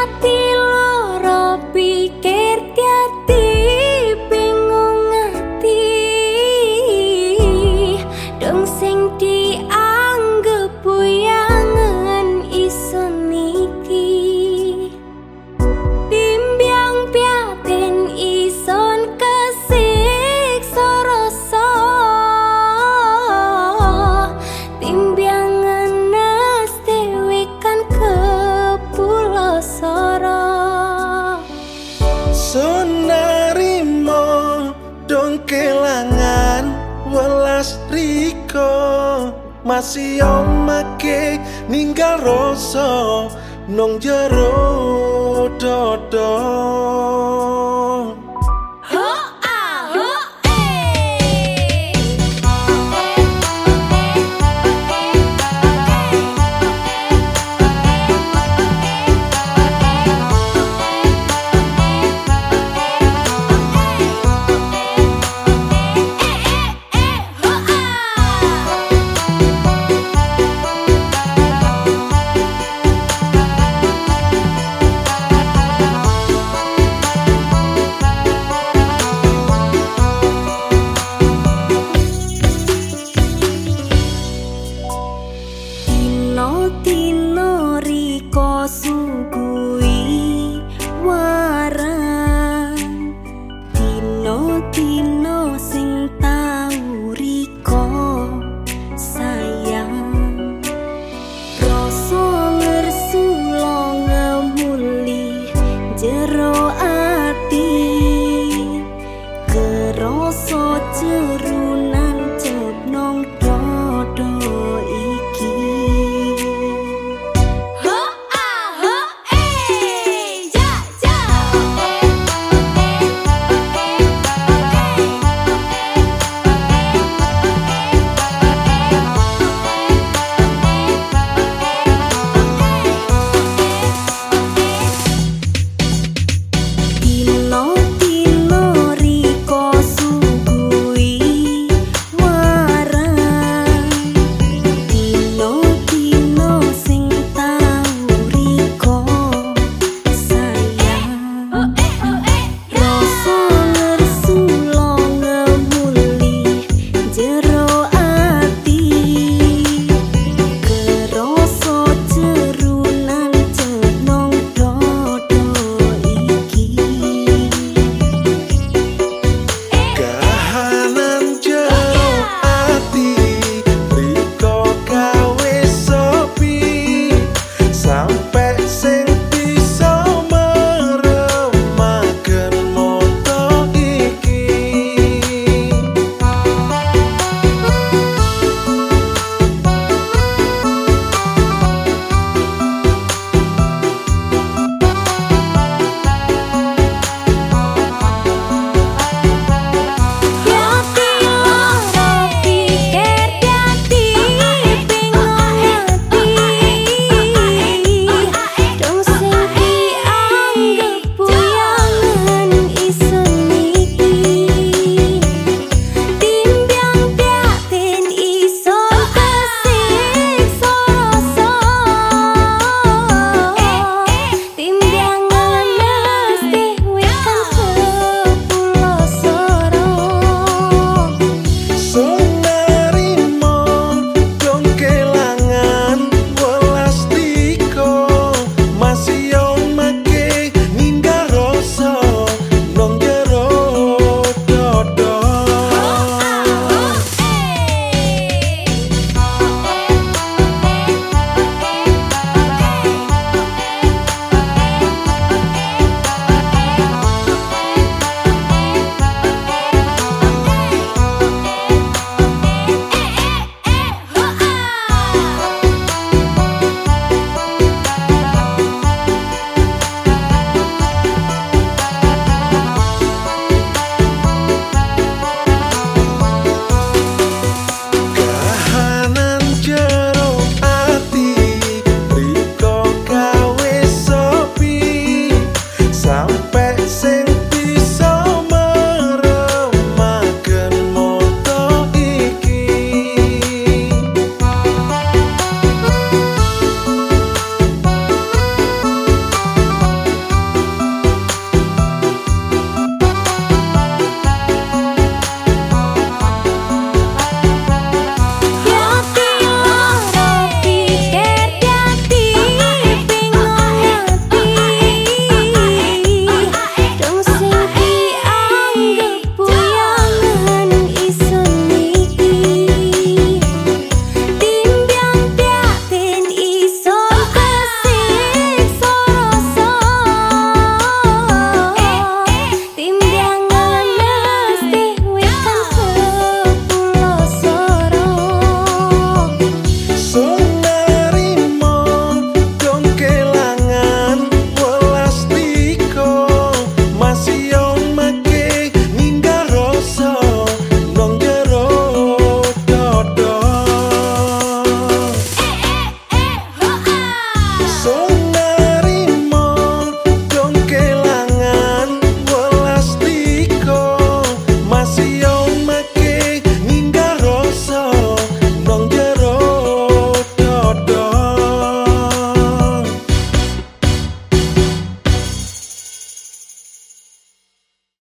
hati masih omake ninggal rasa nong jero dodong